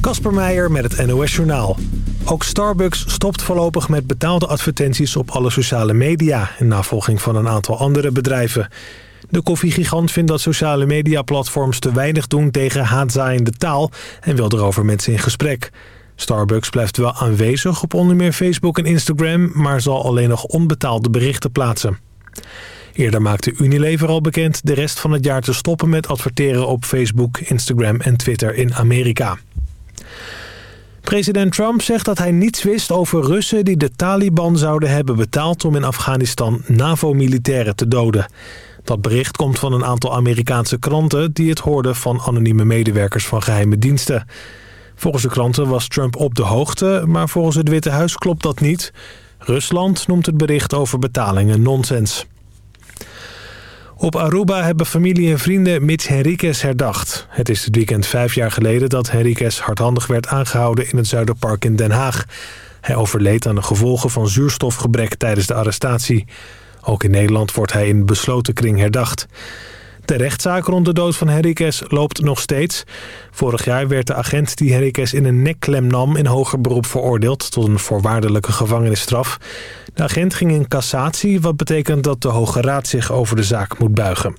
Kasper Meijer met het NOS Journaal. Ook Starbucks stopt voorlopig met betaalde advertenties op alle sociale media... in navolging van een aantal andere bedrijven. De koffiegigant vindt dat sociale mediaplatforms te weinig doen tegen haatzaaiende taal... en wil erover met in gesprek. Starbucks blijft wel aanwezig op onder meer Facebook en Instagram... maar zal alleen nog onbetaalde berichten plaatsen. Eerder maakte Unilever al bekend de rest van het jaar te stoppen met adverteren op Facebook, Instagram en Twitter in Amerika. President Trump zegt dat hij niets wist over Russen die de Taliban zouden hebben betaald om in Afghanistan NAVO-militairen te doden. Dat bericht komt van een aantal Amerikaanse kranten die het hoorden van anonieme medewerkers van geheime diensten. Volgens de kranten was Trump op de hoogte, maar volgens het Witte Huis klopt dat niet. Rusland noemt het bericht over betalingen nonsens. Op Aruba hebben familie en vrienden Mitch Henriquez herdacht. Het is dit weekend vijf jaar geleden dat Henriquez hardhandig werd aangehouden in het Zuiderpark in Den Haag. Hij overleed aan de gevolgen van zuurstofgebrek tijdens de arrestatie. Ook in Nederland wordt hij in besloten kring herdacht. De rechtszaak rond de dood van Henriquez loopt nog steeds. Vorig jaar werd de agent die Henriquez in een nekklem nam... in hoger beroep veroordeeld tot een voorwaardelijke gevangenisstraf. De agent ging in cassatie, wat betekent dat de Hoge Raad zich over de zaak moet buigen.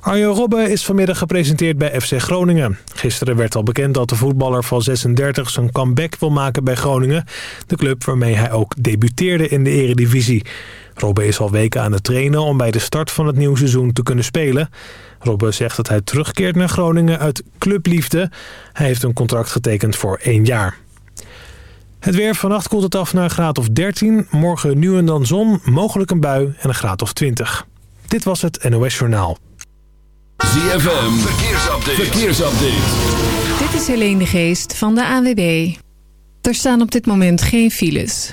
Arjen Robben is vanmiddag gepresenteerd bij FC Groningen. Gisteren werd al bekend dat de voetballer van 36 zijn comeback wil maken bij Groningen. De club waarmee hij ook debuteerde in de eredivisie. Robben is al weken aan het trainen om bij de start van het nieuwe seizoen te kunnen spelen. Robben zegt dat hij terugkeert naar Groningen uit clubliefde. Hij heeft een contract getekend voor één jaar. Het weer vannacht koelt het af naar een graad of 13. Morgen nu en dan zon, mogelijk een bui en een graad of 20. Dit was het NOS Journaal. ZFM, verkeersupdate. verkeersupdate. Dit is Helene de Geest van de AWB. Er staan op dit moment geen files.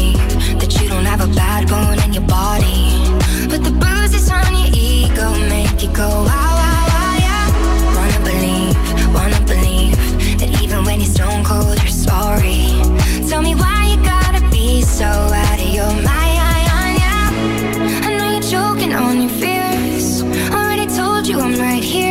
have a bad bone in your body. But the bruises on your ego make you go yeah. Wanna believe, wanna believe that even when you're stone cold, you're sorry. Tell me why you gotta be so out of your mind. Yeah. I know you're choking on your fears. Already told you I'm right here.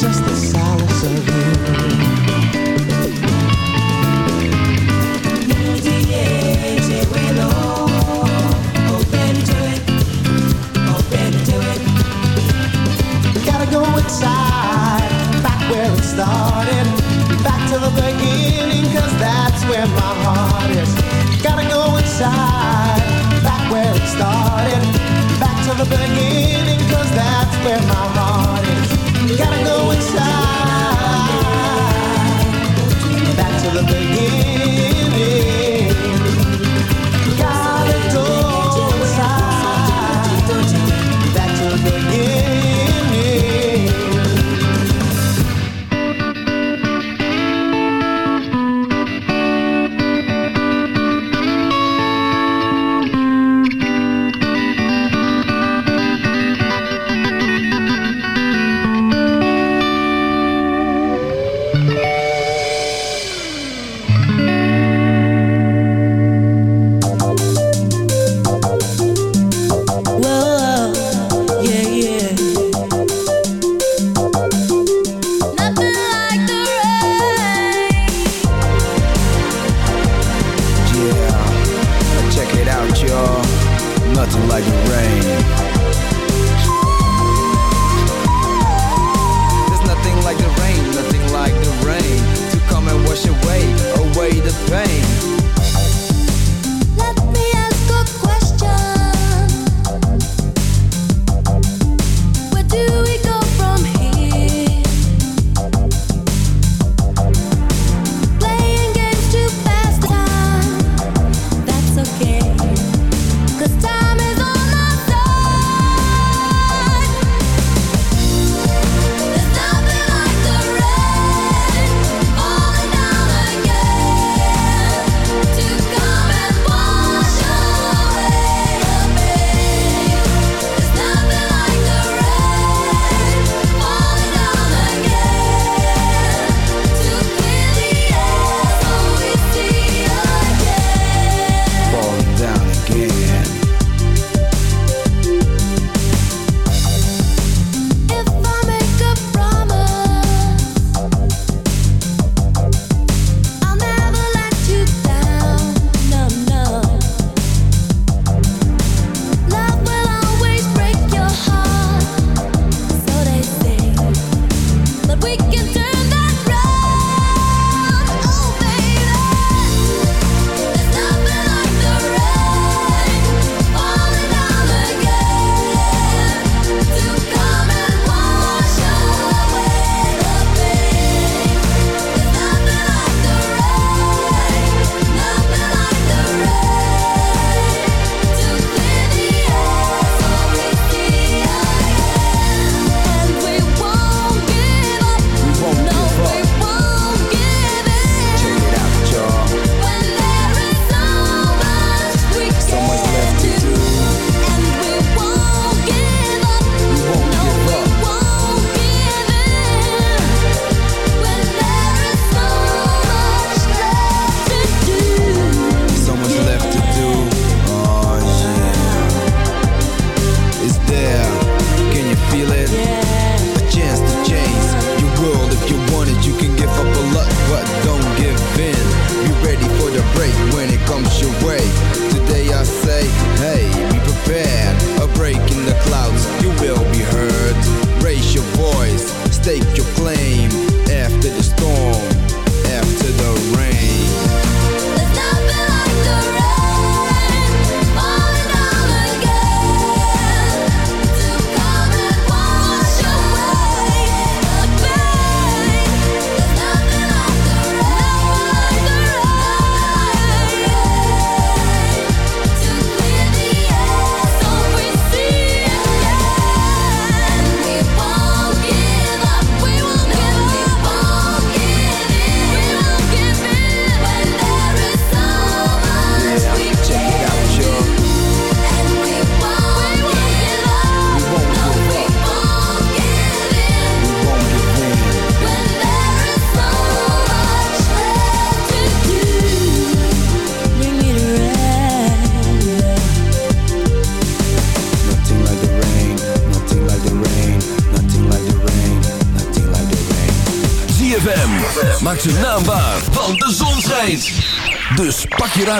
Just the solace of you.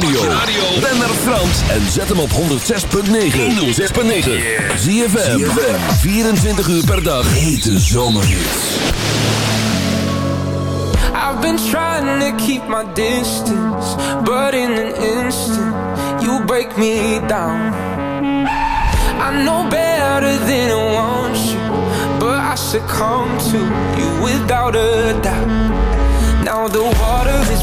Radio, ben naar Frans en zet hem op 106.9. 106.9. Zie je 24 uur per dag. Hete zomerhits. I've been trying to keep my distance, but in an instant, you break me down. I know better than I want you, but I succumb to you without a doubt. Now the water is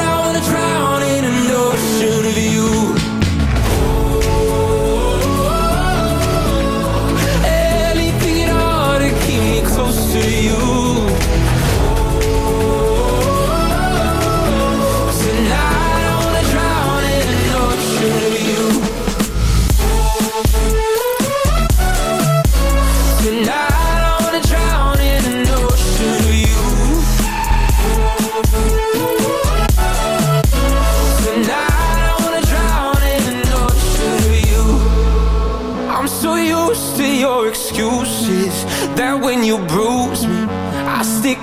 you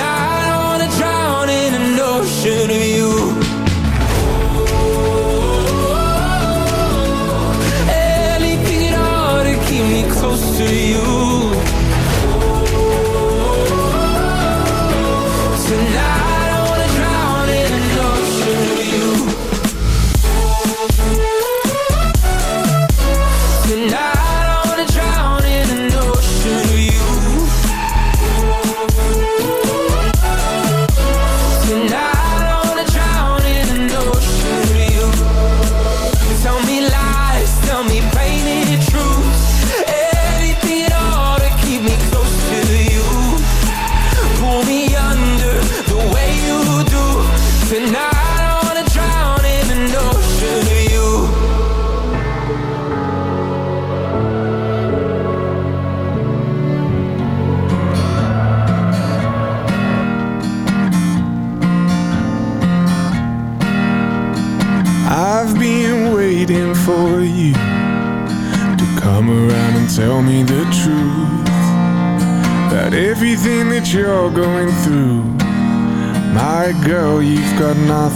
I wanna drown in an ocean of you. Anything at all to keep me close to you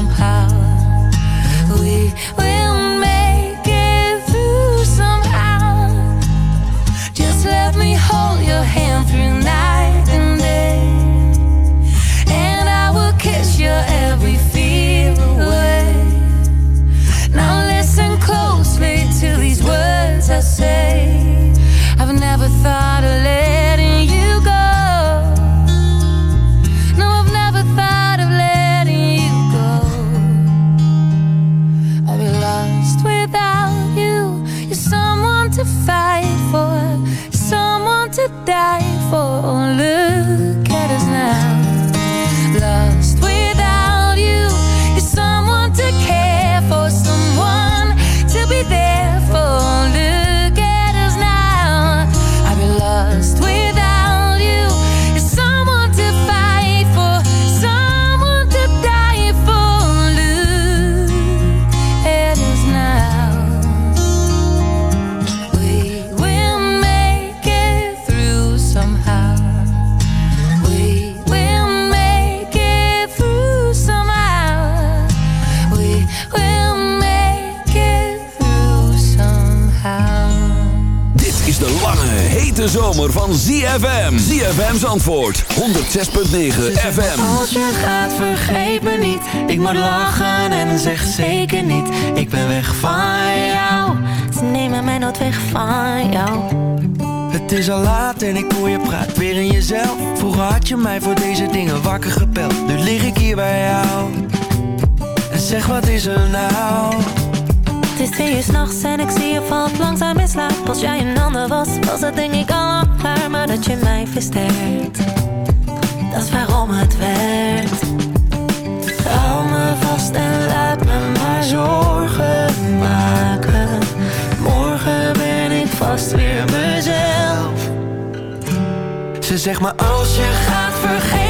somehow. zomer van ZFM. ZFM's antwoord. 106.9 FM. Als je gaat, vergeet me niet. Ik moet lachen en zeg zeker niet. Ik ben weg van jou. Ze nemen mij nooit weg van jou. Het is al laat en ik hoor je praat weer in jezelf. Vroeger had je mij voor deze dingen wakker gepeld. Nu lig ik hier bij jou. En zeg wat is er nou? is twee uur s'nachts en ik zie je valt langzaam in slaap. Als jij een ander was, was het denk ik al klaar. Maar dat je mij versterkt, dat is waarom het werkt. Hou me vast en laat me maar zorgen maken. Morgen ben ik vast weer mezelf. Ze zegt me als je gaat vergeten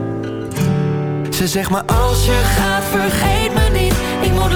Ze zegt maar als je gaat vergeet me niet. Ik moet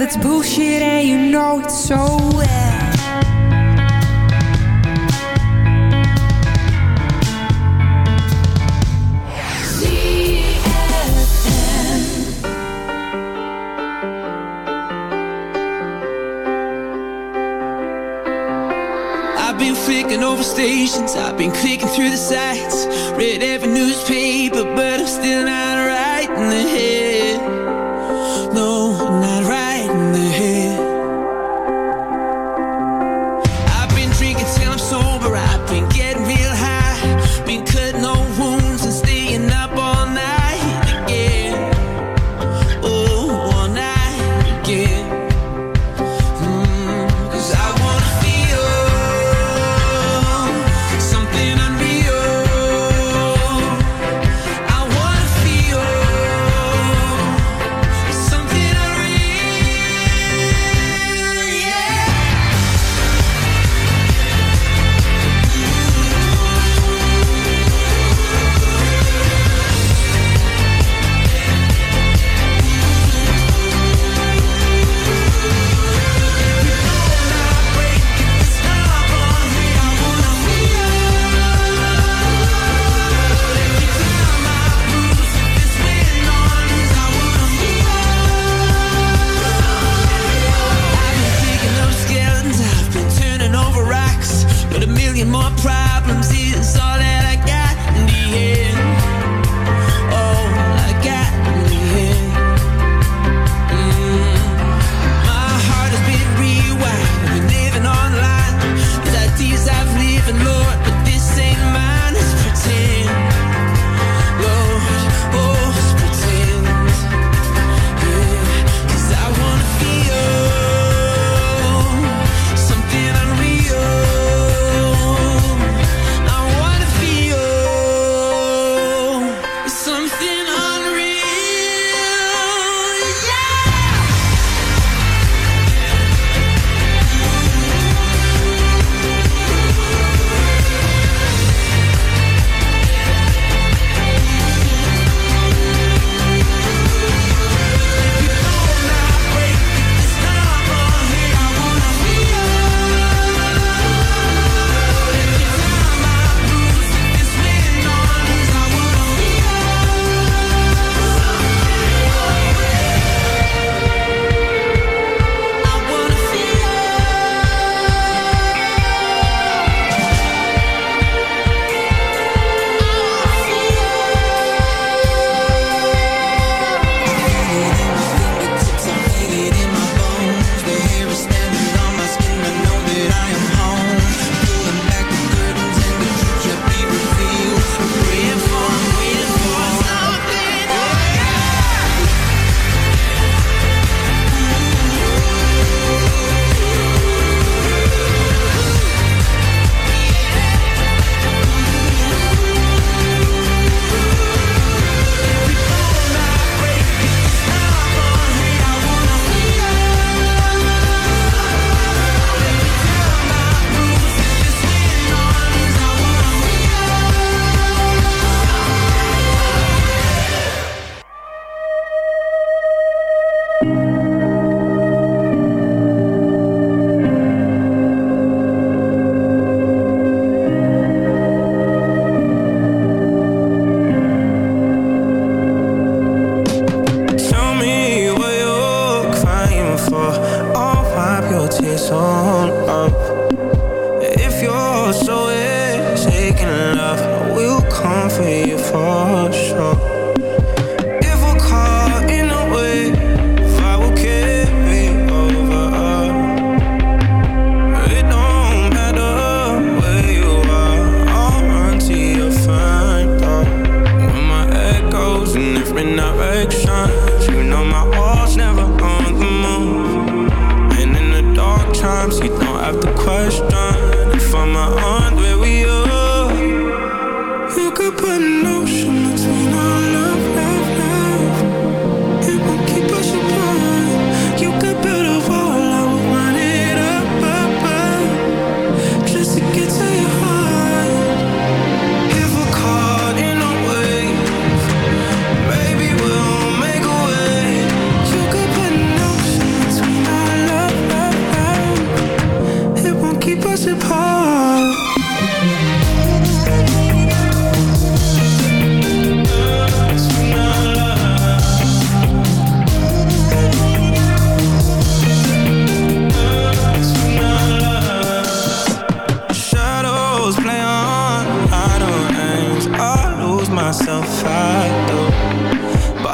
that's bullshit and you know it so well. I've been flicking over stations, I've been clicking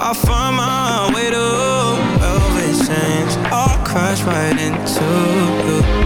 I find my way to Elvis chains I'll crash right into you.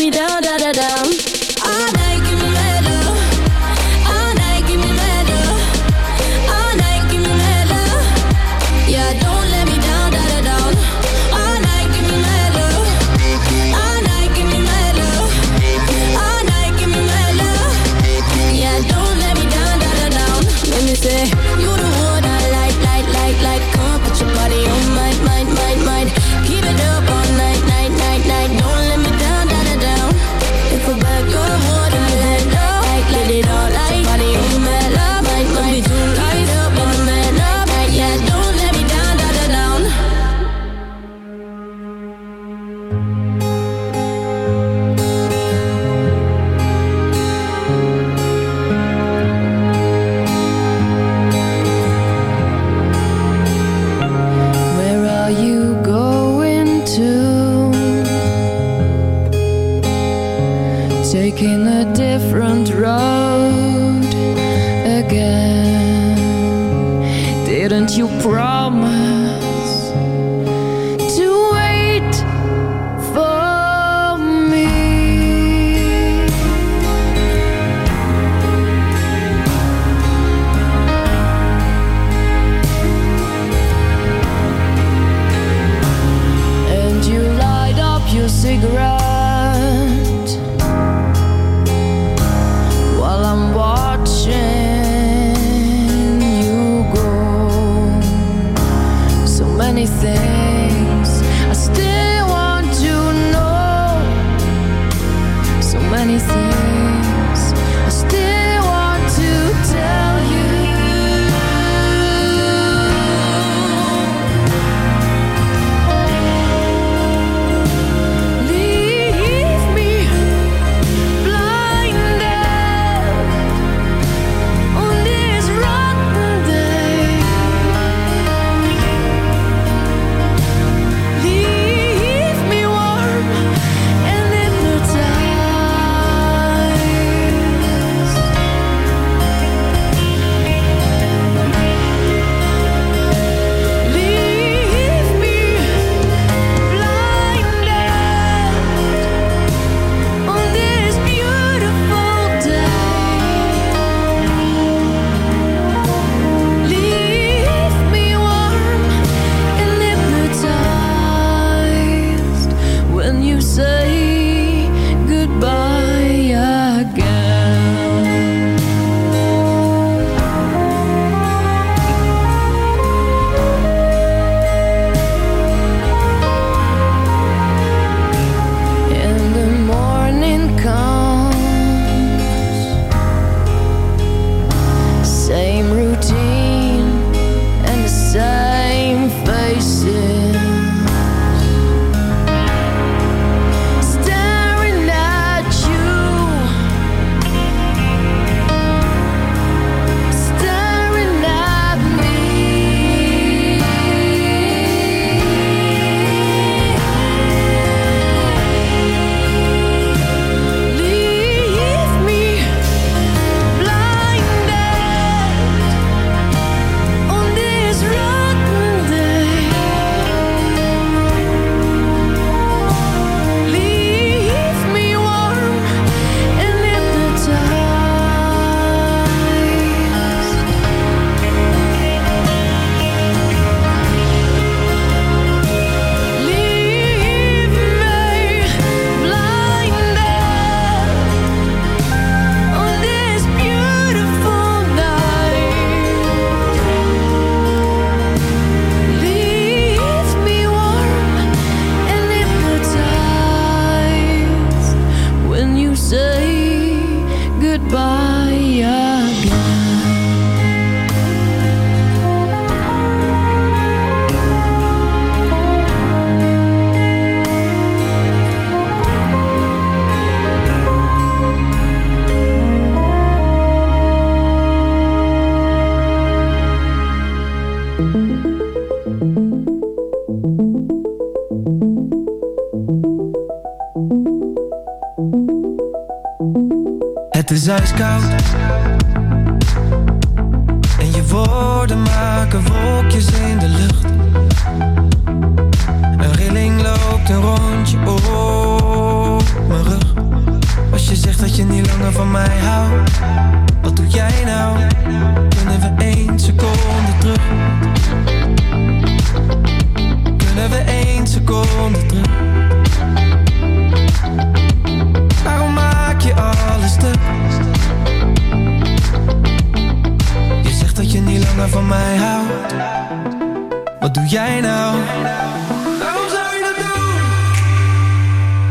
is ijskoud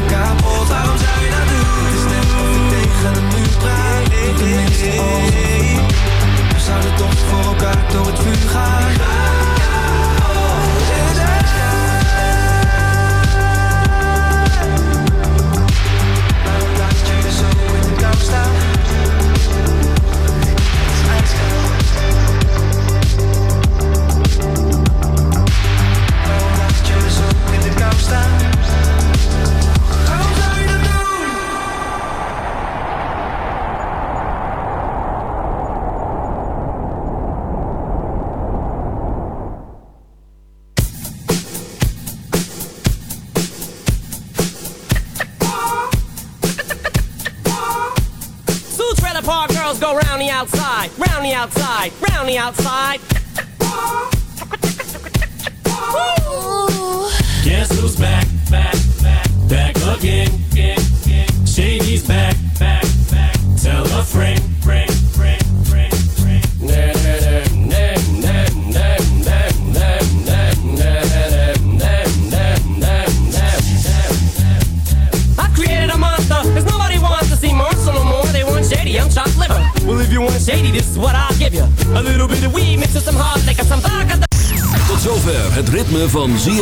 me kapot Waarom zou je dat doen? Het is net of ik tegen een muur praat Doe tenminste alsof We zouden toch voor elkaar door het vuur gaan the outside, the outside.